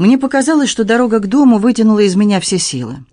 Мне показалось, что дорога к дому вытянула из меня все силы.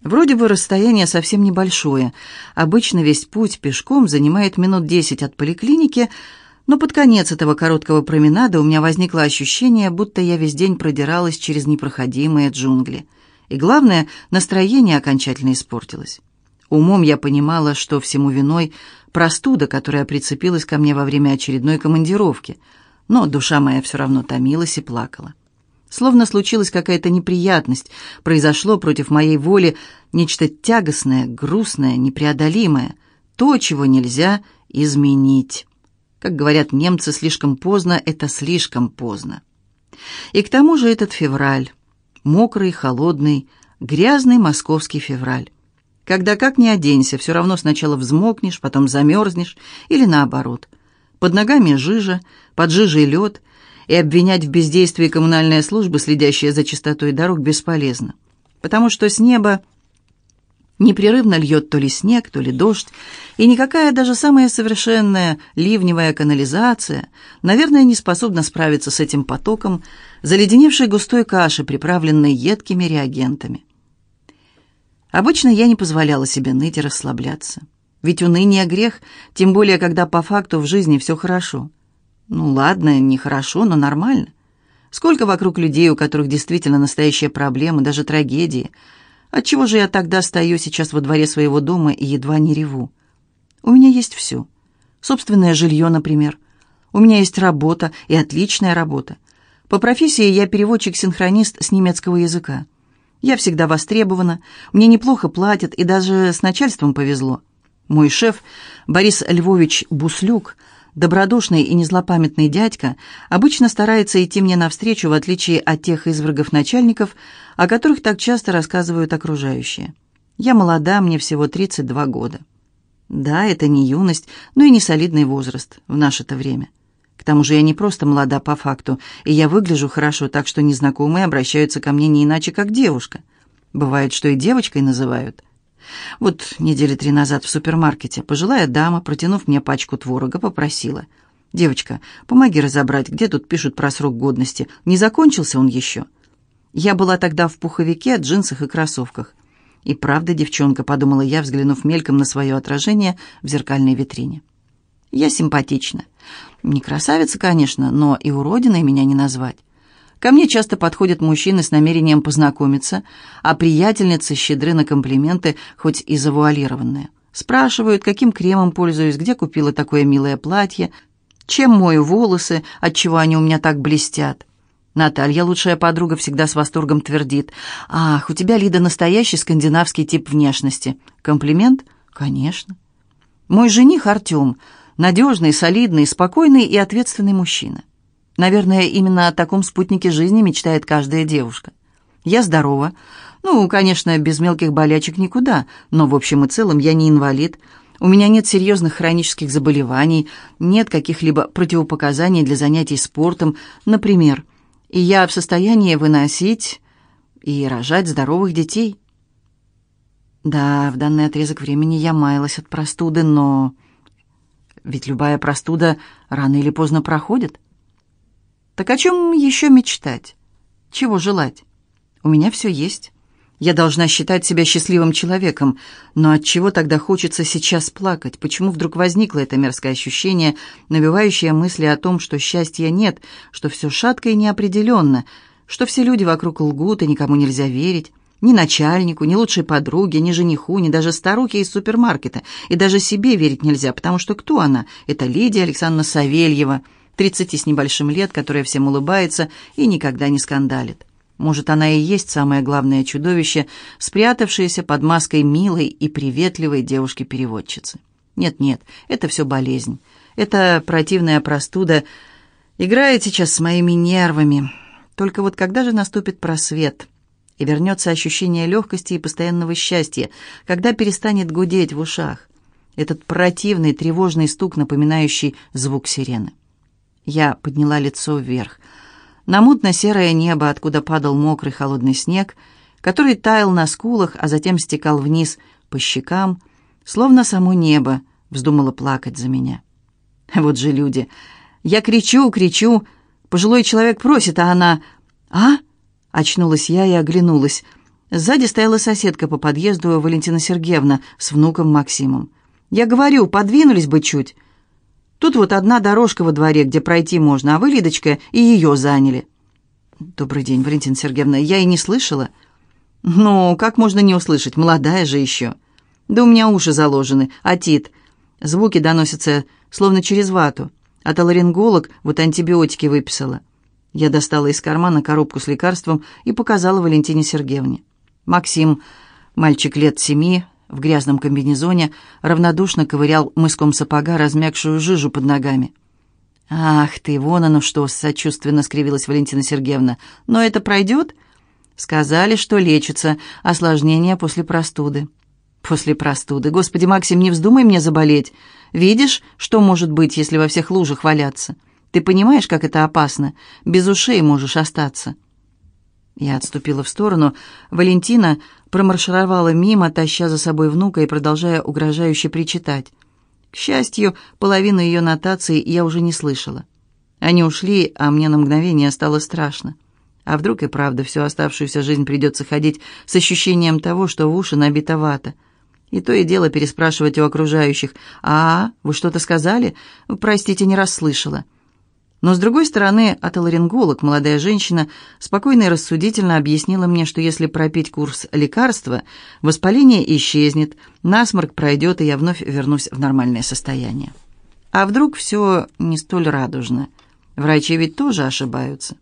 Вроде бы расстояние совсем небольшое. Обычно весь путь пешком занимает минут десять от поликлиники, но под конец этого короткого променада у меня возникло ощущение, будто я весь день продиралась через непроходимые джунгли. И главное, настроение окончательно испортилось. Умом я понимала, что всему виной простуда, которая прицепилась ко мне во время очередной командировки, но душа моя все равно томилась и плакала. Словно случилась какая-то неприятность, произошло против моей воли нечто тягостное, грустное, непреодолимое, то, чего нельзя изменить. Как говорят немцы, слишком поздно — это слишком поздно. И к тому же этот февраль, мокрый, холодный, грязный московский февраль. Когда как ни оденься, все равно сначала взмокнешь, потом замерзнешь, или наоборот. Под ногами жижа, под жижей лед, и обвинять в бездействии коммунальные службы, следящие за чистотой дорог, бесполезно. Потому что с неба непрерывно льет то ли снег, то ли дождь, и никакая даже самая совершенная ливневая канализация, наверное, не способна справиться с этим потоком заледеневшей густой каши, приправленной едкими реагентами. Обычно я не позволяла себе ныть и расслабляться. Ведь уныние грех, тем более, когда по факту в жизни все хорошо. Ну ладно, нехорошо, но нормально. Сколько вокруг людей, у которых действительно настоящие проблемы, даже трагедии. Отчего же я тогда стою сейчас во дворе своего дома и едва не реву? У меня есть все. Собственное жилье, например. У меня есть работа, и отличная работа. По профессии я переводчик-синхронист с немецкого языка. Я всегда востребована, мне неплохо платят, и даже с начальством повезло. Мой шеф, Борис Львович Буслюк, добродушный и незлопамятный дядька, обычно старается идти мне навстречу, в отличие от тех извергов начальников, о которых так часто рассказывают окружающие. Я молода, мне всего 32 года. Да, это не юность, но и не солидный возраст в наше-то время. К тому же я не просто молода по факту, и я выгляжу хорошо, так что незнакомые обращаются ко мне не иначе, как девушка. Бывает, что и девочкой называют. Вот недели три назад в супермаркете пожилая дама, протянув мне пачку творога, попросила. «Девочка, помоги разобрать, где тут пишут про срок годности. Не закончился он еще?» Я была тогда в пуховике, джинсах и кроссовках. И правда, девчонка, подумала я, взглянув мельком на свое отражение в зеркальной витрине. Я симпатична. Не красавица, конечно, но и уродиной меня не назвать. Ко мне часто подходят мужчины с намерением познакомиться, а приятельницы щедры на комплименты, хоть и завуалированные. Спрашивают, каким кремом пользуюсь, где купила такое милое платье, чем мою волосы, отчего они у меня так блестят. Наталья, лучшая подруга, всегда с восторгом твердит. «Ах, у тебя, Лида, настоящий скандинавский тип внешности». Комплимент? Конечно. Мой жених Артем – надежный, солидный, спокойный и ответственный мужчина. Наверное, именно о таком спутнике жизни мечтает каждая девушка. Я здорова. Ну, конечно, без мелких болячек никуда, но в общем и целом я не инвалид. У меня нет серьезных хронических заболеваний, нет каких-либо противопоказаний для занятий спортом, например. И я в состоянии выносить и рожать здоровых детей. Да, в данный отрезок времени я маялась от простуды, но... Ведь любая простуда рано или поздно проходит. Так о чем еще мечтать? Чего желать? У меня все есть. Я должна считать себя счастливым человеком, но от чего тогда хочется сейчас плакать? Почему вдруг возникло это мерзкое ощущение, навевающее мысли о том, что счастья нет, что все шатко и неопределенно, что все люди вокруг лгут и никому нельзя верить? Ни начальнику, ни лучшей подруге, ни жениху, ни даже старухе из супермаркета. И даже себе верить нельзя, потому что кто она? Это Лидия Александровна Савельева – тридцати с небольшим лет, которая всем улыбается и никогда не скандалит. Может, она и есть самое главное чудовище, спрятавшееся под маской милой и приветливой девушки-переводчицы. Нет-нет, это все болезнь. Это противная простуда играет сейчас с моими нервами. Только вот когда же наступит просвет и вернется ощущение легкости и постоянного счастья, когда перестанет гудеть в ушах? Этот противный тревожный стук, напоминающий звук сирены. Я подняла лицо вверх. На мутно-серое небо, откуда падал мокрый холодный снег, который таял на скулах, а затем стекал вниз по щекам, словно само небо вздумало плакать за меня. Вот же люди. Я кричу, кричу, пожилой человек просит, а она... «А? Очнулась я и оглянулась. Сзади стояла соседка по подъезду Валентина Сергеевна с внуком Максимом. «Я говорю, подвинулись бы чуть. Тут вот одна дорожка во дворе, где пройти можно, а вы, Лидочка, и ее заняли». «Добрый день, Валентина Сергеевна. Я и не слышала». «Ну, как можно не услышать? Молодая же еще». «Да у меня уши заложены. А тит?» Звуки доносятся словно через вату. А таларинголог вот антибиотики выписала. Я достала из кармана коробку с лекарством и показала Валентине Сергеевне. Максим, мальчик лет семи, в грязном комбинезоне, равнодушно ковырял мыском сапога размягшую жижу под ногами. «Ах ты, вон оно что!» — сочувственно скривилась Валентина Сергеевна. «Но это пройдет?» «Сказали, что лечится. Осложнение после простуды». «После простуды. Господи, Максим, не вздумай мне заболеть. Видишь, что может быть, если во всех лужах валяться? Ты понимаешь, как это опасно? Без ушей можешь остаться». Я отступила в сторону. Валентина промаршировала мимо, таща за собой внука и продолжая угрожающе причитать. К счастью, половину ее нотаций я уже не слышала. Они ушли, а мне на мгновение стало страшно. А вдруг и правда всю оставшуюся жизнь придется ходить с ощущением того, что в уши набита вата? И то и дело переспрашивать у окружающих. «А, вы что-то сказали? Простите, не расслышала». Но, с другой стороны, отоларинголог, молодая женщина, спокойно и рассудительно объяснила мне, что если пропить курс лекарства, воспаление исчезнет, насморк пройдет, и я вновь вернусь в нормальное состояние. А вдруг все не столь радужно? Врачи ведь тоже ошибаются.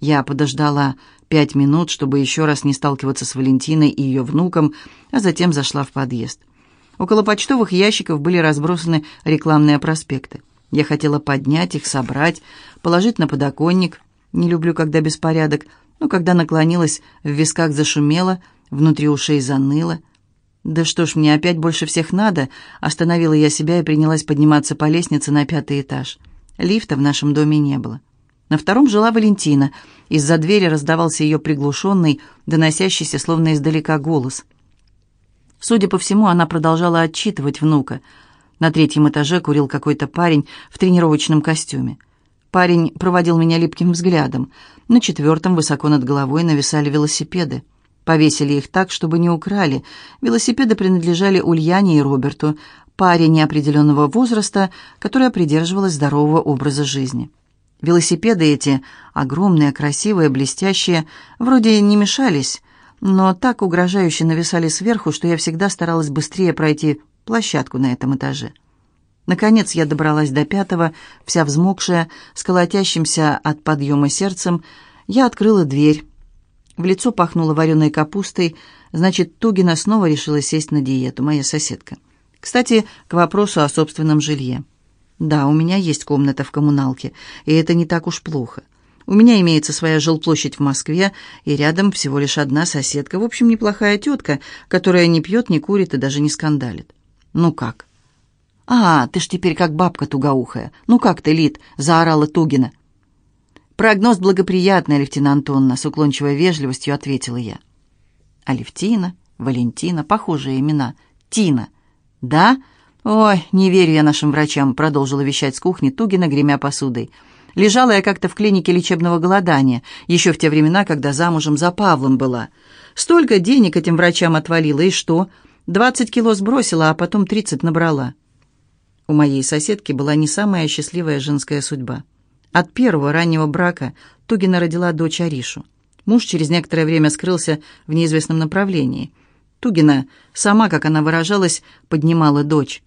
Я подождала пять минут, чтобы еще раз не сталкиваться с Валентиной и ее внуком, а затем зашла в подъезд. Около почтовых ящиков были разбросаны рекламные проспекты. Я хотела поднять их, собрать, положить на подоконник. Не люблю, когда беспорядок, но когда наклонилась, в висках зашумело, внутри ушей заныло. «Да что ж, мне опять больше всех надо!» Остановила я себя и принялась подниматься по лестнице на пятый этаж. Лифта в нашем доме не было. На втором жила Валентина. Из-за двери раздавался ее приглушенный, доносящийся словно издалека голос. Судя по всему, она продолжала отчитывать внука — на третьем этаже курил какой-то парень в тренировочном костюме. Парень проводил меня липким взглядом. На четвертом высоко над головой нависали велосипеды. Повесили их так, чтобы не украли. Велосипеды принадлежали Ульяне и Роберту, паре неопределенного возраста, которая придерживалась здорового образа жизни. Велосипеды эти, огромные, красивые, блестящие, вроде не мешались, но так угрожающе нависали сверху, что я всегда старалась быстрее пройти площадку на этом этаже. Наконец я добралась до пятого, вся взмокшая, с колотящимся от подъема сердцем. Я открыла дверь. В лицо пахнуло вареной капустой, значит, Тугина снова решила сесть на диету, моя соседка. Кстати, к вопросу о собственном жилье. Да, у меня есть комната в коммуналке, и это не так уж плохо. У меня имеется своя жилплощадь в Москве, и рядом всего лишь одна соседка, в общем, неплохая тетка, которая не пьет, не курит и даже не скандалит. «Ну как?» «А, ты ж теперь как бабка тугоухая. Ну как ты, Лид?» — заорала Тугина. «Прогноз благоприятный, Алевтина Антонна», — с уклончивой вежливостью ответила я. Алевтина, Валентина, похожие имена. Тина. «Да? Ой, не верю я нашим врачам», — продолжила вещать с кухни Тугина, гремя посудой. «Лежала я как-то в клинике лечебного голодания, еще в те времена, когда замужем за Павлом была. Столько денег этим врачам отвалила, и что? Двадцать кило сбросила, а потом тридцать набрала. У моей соседки была не самая счастливая женская судьба. От первого раннего брака Тугина родила дочь Аришу. Муж через некоторое время скрылся в неизвестном направлении. Тугина, сама, как она выражалась, поднимала дочь.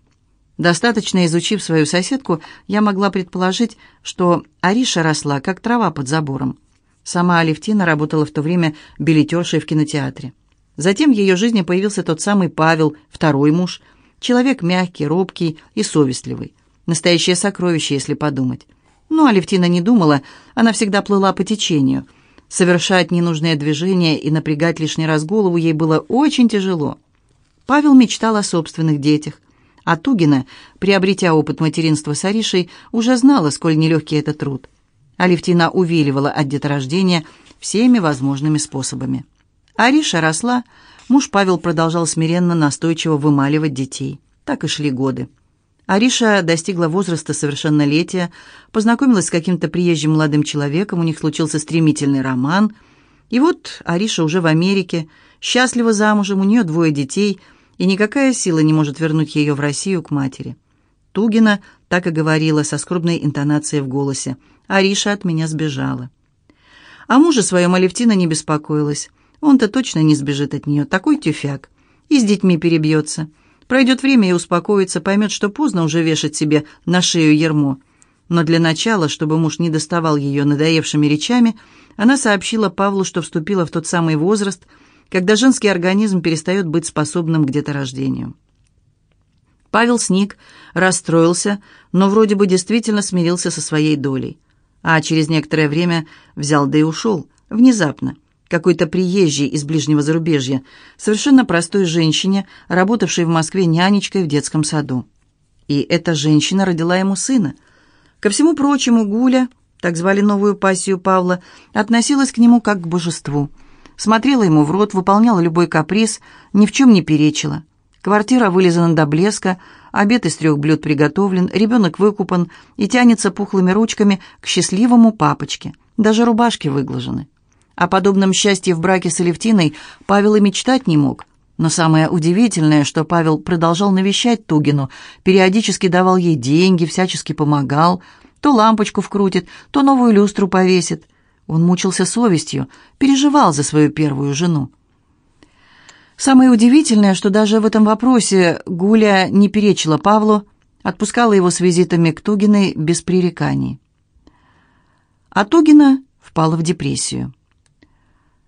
Достаточно изучив свою соседку, я могла предположить, что Ариша росла, как трава под забором. Сама Алевтина работала в то время билетершей в кинотеатре. Затем в ее жизни появился тот самый Павел, второй муж, человек мягкий, робкий и совестливый. Настоящее сокровище, если подумать. Но Алевтина не думала, она всегда плыла по течению. Совершать ненужные движения и напрягать лишний раз голову ей было очень тяжело. Павел мечтал о собственных детях. А Тугина, приобретя опыт материнства с Аришей, уже знала, сколь нелегкий это труд. Алевтина увиливала от деторождения всеми возможными способами. Ариша росла, муж Павел продолжал смиренно, настойчиво вымаливать детей. Так и шли годы. Ариша достигла возраста совершеннолетия, познакомилась с каким-то приезжим молодым человеком, у них случился стремительный роман. И вот Ариша уже в Америке, счастлива замужем, у нее двое детей, и никакая сила не может вернуть ее в Россию к матери. Тугина так и говорила со скорбной интонацией в голосе. «Ариша от меня сбежала». О муже своем Алевтина не беспокоилась. Он-то точно не сбежит от нее, такой тюфяк. И с детьми перебьется. Пройдет время и успокоится, поймет, что поздно уже вешать себе на шею ермо. Но для начала, чтобы муж не доставал ее надоевшими речами, она сообщила Павлу, что вступила в тот самый возраст, когда женский организм перестает быть способным к деторождению. Павел сник, расстроился, но вроде бы действительно смирился со своей долей. А через некоторое время взял да и ушел, внезапно. Какой-то приезжий из ближнего зарубежья, совершенно простой женщине, работавшей в Москве нянечкой в детском саду. И эта женщина родила ему сына. Ко всему прочему, Гуля, так звали новую пассию Павла, относилась к нему как к божеству. Смотрела ему в рот, выполняла любой каприз, ни в чем не перечила. Квартира вылизана до блеска, обед из трех блюд приготовлен, ребенок выкупан и тянется пухлыми ручками к счастливому папочке. Даже рубашки выглажены. О подобном счастье в браке с Алевтиной Павел и мечтать не мог. Но самое удивительное, что Павел продолжал навещать Тугину, периодически давал ей деньги, всячески помогал, то лампочку вкрутит, то новую люстру повесит. Он мучился совестью, переживал за свою первую жену. Самое удивительное, что даже в этом вопросе Гуля не перечила Павлу, отпускала его с визитами к Тугиной без пререканий. А Тугина впала в депрессию.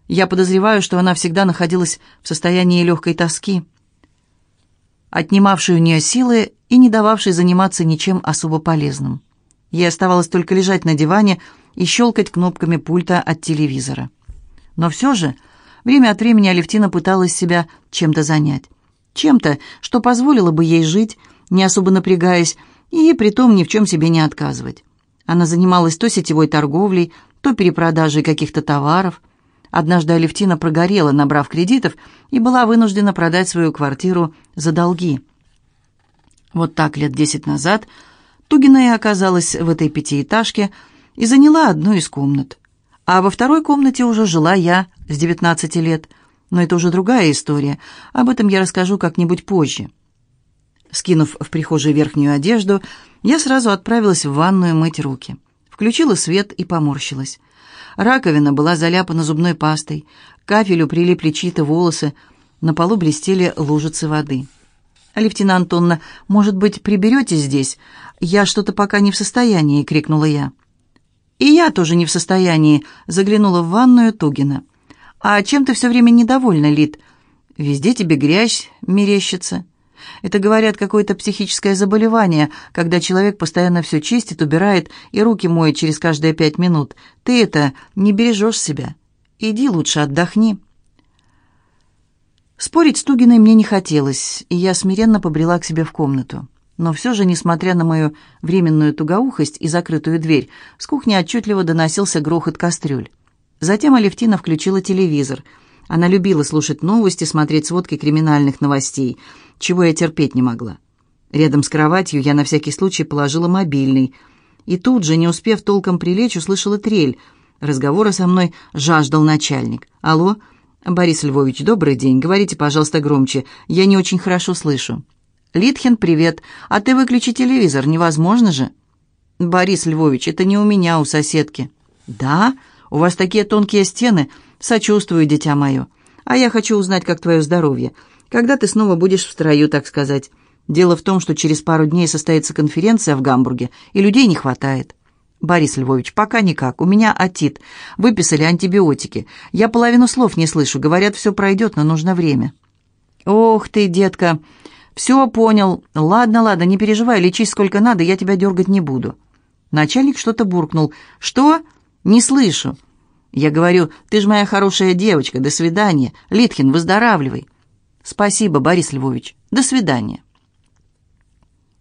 Я подозреваю, что она всегда находилась в состоянии легкой тоски, отнимавшей у нее силы и не дававшей заниматься ничем особо полезным. Ей оставалось только лежать на диване и щелкать кнопками пульта от телевизора. Но все же Время от времени Алевтина пыталась себя чем-то занять. Чем-то, что позволило бы ей жить, не особо напрягаясь, и притом ни в чем себе не отказывать. Она занималась то сетевой торговлей, то перепродажей каких-то товаров. Однажды Алевтина прогорела, набрав кредитов, и была вынуждена продать свою квартиру за долги. Вот так лет десять назад Тугина и оказалась в этой пятиэтажке и заняла одну из комнат. А во второй комнате уже жила я с 19 лет. Но это уже другая история. Об этом я расскажу как-нибудь позже. Скинув в прихожей верхнюю одежду, я сразу отправилась в ванную мыть руки. Включила свет и поморщилась. Раковина была заляпана зубной пастой, к кафелю прилипли чьи-то волосы, на полу блестели лужицы воды. «Алевтина Антонна, может быть, приберете здесь? Я что-то пока не в состоянии», — крикнула я. «И я тоже не в состоянии», — заглянула в ванную Тугина. «А чем ты все время недовольна, Лид? Везде тебе грязь мерещится». Это, говорят, какое-то психическое заболевание, когда человек постоянно все чистит, убирает и руки моет через каждые пять минут. Ты это не бережешь себя. Иди лучше отдохни. Спорить с Тугиной мне не хотелось, и я смиренно побрела к себе в комнату. Но все же, несмотря на мою временную тугоухость и закрытую дверь, с кухни отчетливо доносился грохот кастрюль. Затем Алевтина включила телевизор. Она любила слушать новости, смотреть сводки криминальных новостей, чего я терпеть не могла. Рядом с кроватью я на всякий случай положила мобильный. И тут же, не успев толком прилечь, услышала трель. Разговора со мной жаждал начальник. «Алло, Борис Львович, добрый день. Говорите, пожалуйста, громче. Я не очень хорошо слышу». «Литхин, привет. А ты выключи телевизор, невозможно же?» «Борис Львович, это не у меня, у соседки». «Да? У вас такие тонкие стены. Сочувствую, дитя мое. А я хочу узнать, как твое здоровье. Когда ты снова будешь в строю, так сказать. Дело в том, что через пару дней состоится конференция в Гамбурге, и людей не хватает». «Борис Львович, пока никак. У меня отит. Выписали антибиотики. Я половину слов не слышу. Говорят, все пройдет, но нужно время». «Ох ты, детка!» «Все понял. Ладно, ладно, не переживай, лечись сколько надо, я тебя дергать не буду». Начальник что-то буркнул. «Что? Не слышу». Я говорю, «Ты же моя хорошая девочка, до свидания. Литхин, выздоравливай». «Спасибо, Борис Львович. До свидания».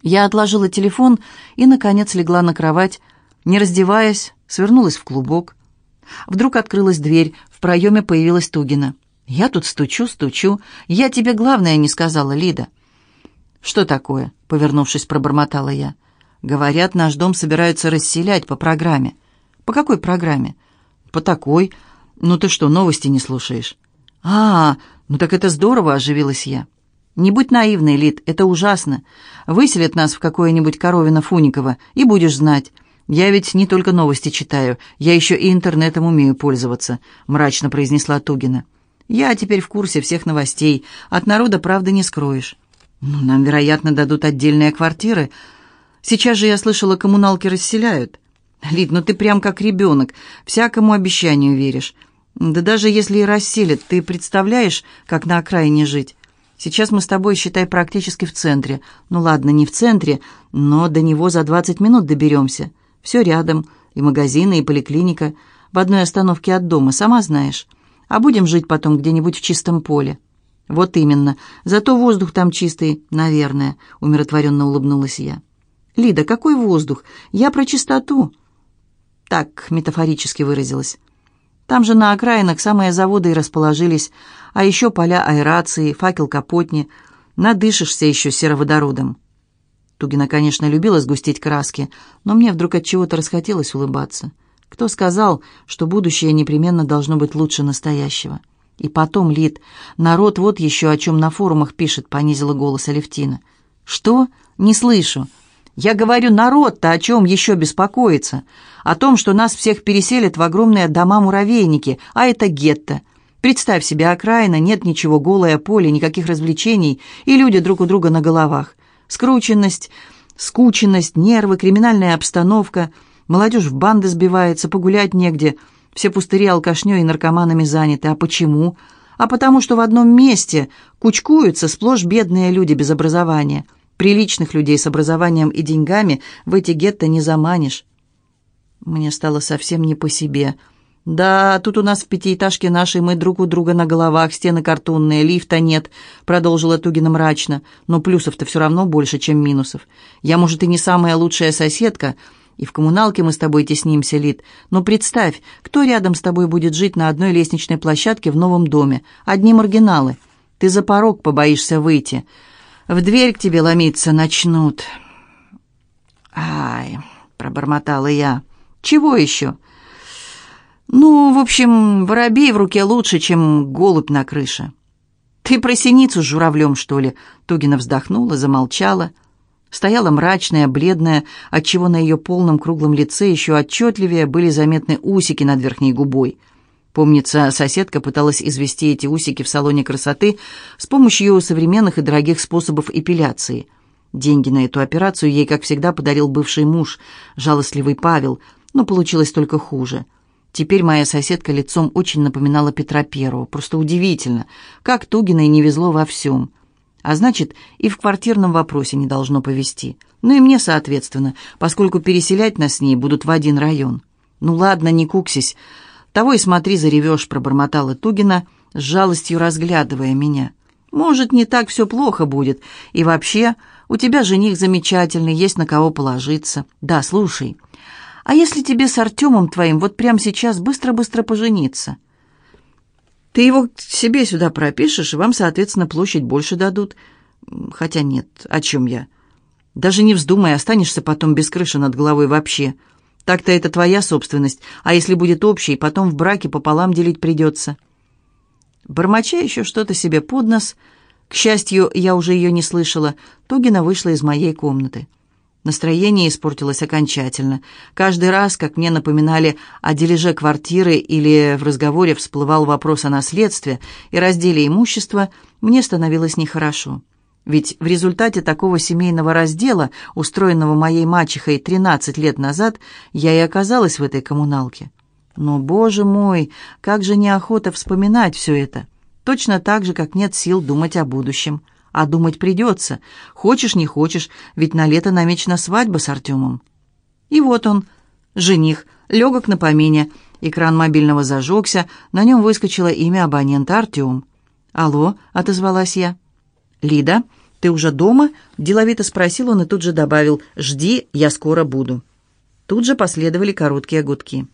Я отложила телефон и, наконец, легла на кровать, не раздеваясь, свернулась в клубок. Вдруг открылась дверь, в проеме появилась Тугина. «Я тут стучу, стучу. Я тебе главное не сказала, Лида». «Что такое?» — повернувшись, пробормотала я. «Говорят, наш дом собираются расселять по программе». «По какой программе?» «По такой. «Ну ты что, новости не слушаешь?» «А, ну так это здорово», — оживилась я. «Не будь наивной, Лид, это ужасно. Выселят нас в какое-нибудь Коровино-Фуниково, и будешь знать. Я ведь не только новости читаю, я еще и интернетом умею пользоваться», — мрачно произнесла Тугина. «Я теперь в курсе всех новостей. От народа, правда, не скроешь». «Ну, нам, вероятно, дадут отдельные квартиры. Сейчас же, я слышала, коммуналки расселяют». «Лид, ну ты прям как ребенок, всякому обещанию веришь. Да даже если и расселят, ты представляешь, как на окраине жить?» Сейчас мы с тобой, считай, практически в центре. Ну ладно, не в центре, но до него за 20 минут доберемся. Все рядом, и магазины, и поликлиника. В одной остановке от дома, сама знаешь. А будем жить потом где-нибудь в чистом поле. Вот именно. Зато воздух там чистый, наверное, умиротворенно улыбнулась я. Лида, какой воздух? Я про чистоту. Так метафорически выразилась. Там же на окраинах самые заводы и расположились, а еще поля аэрации, факел капотни. Надышишься еще сероводородом. Тугина, конечно, любила сгустить краски, но мне вдруг от чего-то расхотелось улыбаться. Кто сказал, что будущее непременно должно быть лучше настоящего? И потом, Лид, народ вот еще о чем на форумах пишет, понизила голос Алевтина. Что? Не слышу. Я говорю, народ-то о чем еще беспокоится? О том, что нас всех переселят в огромные дома-муравейники, а это гетто. Представь себе, окраина, нет ничего, голое поле, никаких развлечений, и люди друг у друга на головах. Скрученность, скученность, нервы, криминальная обстановка. Молодежь в банды сбивается, погулять негде. Все пустыри алкашней и наркоманами заняты. А почему? А потому что в одном месте кучкуются сплошь бедные люди без образования – Приличных людей с образованием и деньгами в эти гетто не заманишь. Мне стало совсем не по себе. «Да, тут у нас в пятиэтажке нашей мы друг у друга на головах, стены картонные, лифта нет», — продолжила Тугина мрачно. «Но плюсов-то все равно больше, чем минусов. Я, может, и не самая лучшая соседка, и в коммуналке мы с тобой теснимся, Лид. Но представь, кто рядом с тобой будет жить на одной лестничной площадке в новом доме? Одни маргиналы. Ты за порог побоишься выйти. В дверь к тебе ломиться начнут. Ай, пробормотала я. Чего еще? Ну, в общем, воробей в руке лучше, чем голубь на крыше. Ты про синицу с журавлем, что ли? Тугина вздохнула, замолчала. Стояла мрачная, бледная, отчего на ее полном круглом лице еще отчетливее были заметны усики над верхней губой — Помнится, соседка пыталась извести эти усики в салоне красоты с помощью современных и дорогих способов эпиляции. Деньги на эту операцию ей, как всегда, подарил бывший муж, жалостливый Павел, но получилось только хуже. Теперь моя соседка лицом очень напоминала Петра Первого. Просто удивительно, как Тугиной не везло во всем. А значит, и в квартирном вопросе не должно повезти. Ну и мне, соответственно, поскольку переселять нас с ней будут в один район. Ну ладно, не куксись. «Того и смотри, заревешь», — пробормотала Тугина, с жалостью разглядывая меня. «Может, не так все плохо будет. И вообще, у тебя жених замечательный, есть на кого положиться. Да, слушай, а если тебе с Артемом твоим вот прямо сейчас быстро-быстро пожениться?» Ты его себе сюда пропишешь, и вам, соответственно, площадь больше дадут. Хотя нет, о чем я? Даже не вздумай, останешься потом без крыши над головой вообще. Так-то это твоя собственность, а если будет общей, потом в браке пополам делить придется». Бормоча еще что-то себе под нос, к счастью, я уже ее не слышала, Тугина вышла из моей комнаты. Настроение испортилось окончательно. Каждый раз, как мне напоминали о дележе квартиры или в разговоре всплывал вопрос о наследстве и разделе имущества, мне становилось нехорошо. Ведь в результате такого семейного раздела, устроенного моей мачехой 13 лет назад, я и оказалась в этой коммуналке. Но, боже мой, как же неохота вспоминать все это. Точно так же, как нет сил думать о будущем. А думать придется. Хочешь, не хочешь, ведь на лето намечена свадьба с Артемом. И вот он, жених, легок на помине. Экран мобильного зажегся, на нем выскочило имя абонента Артем. «Алло», — отозвалась я. «Лида, ты уже дома?» – деловито спросил он и тут же добавил «Жди, я скоро буду». Тут же последовали короткие гудки.